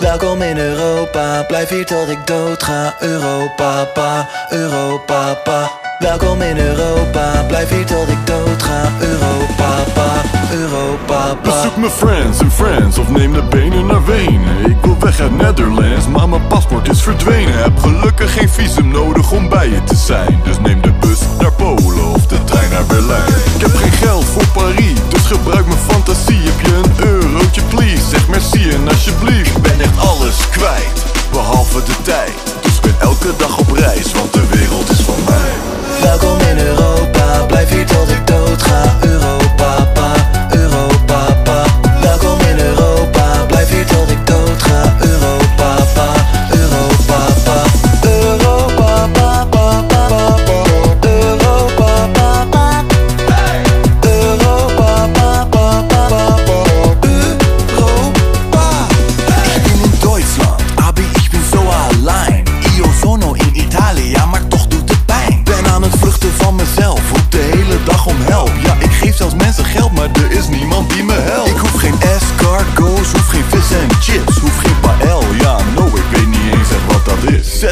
Welkom in Europa, blijf hier tot ik dood ga. Europa, pa, Europa, pa. Welkom in Europa, blijf hier tot ik dood ga. Europa, pa, Europa, pa. Bezoek mijn friends en friends of neem de benen naar Wenen Ik wil weg uit Netherlands, maar mijn paspoort is verdwenen Heb gelukkig geen visum nodig om bij je te zijn Dus neem de bus naar dag op reis, want de wereld is van mij. Welkom in Europa,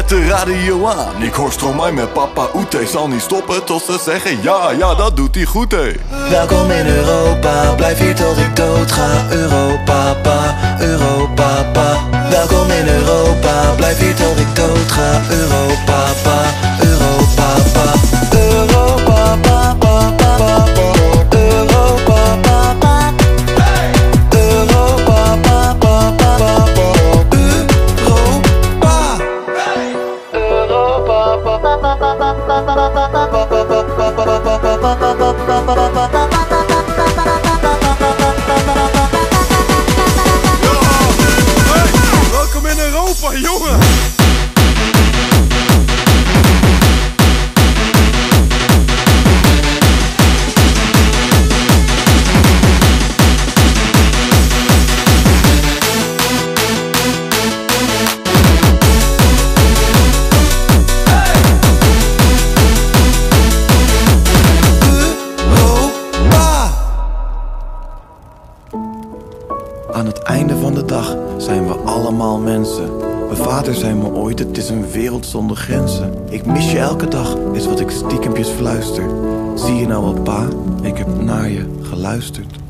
De radio aan, ik hoor Stromae met papa Oete. Zal niet stoppen tot ze zeggen ja, ja, dat doet hij goed, hé. Welkom in Europa, blijf hier tot ik dood ga. Europa, pa, Europa, pa. Welkom in Europa, blijf hier tot ik dood ga. Europa, pa, Aan het einde van de dag zijn we allemaal mensen. Mijn vader zei me ooit, het is een wereld zonder grenzen. Ik mis je elke dag, is wat ik stiekempjes fluister. Zie je nou wel pa, ik heb naar je geluisterd.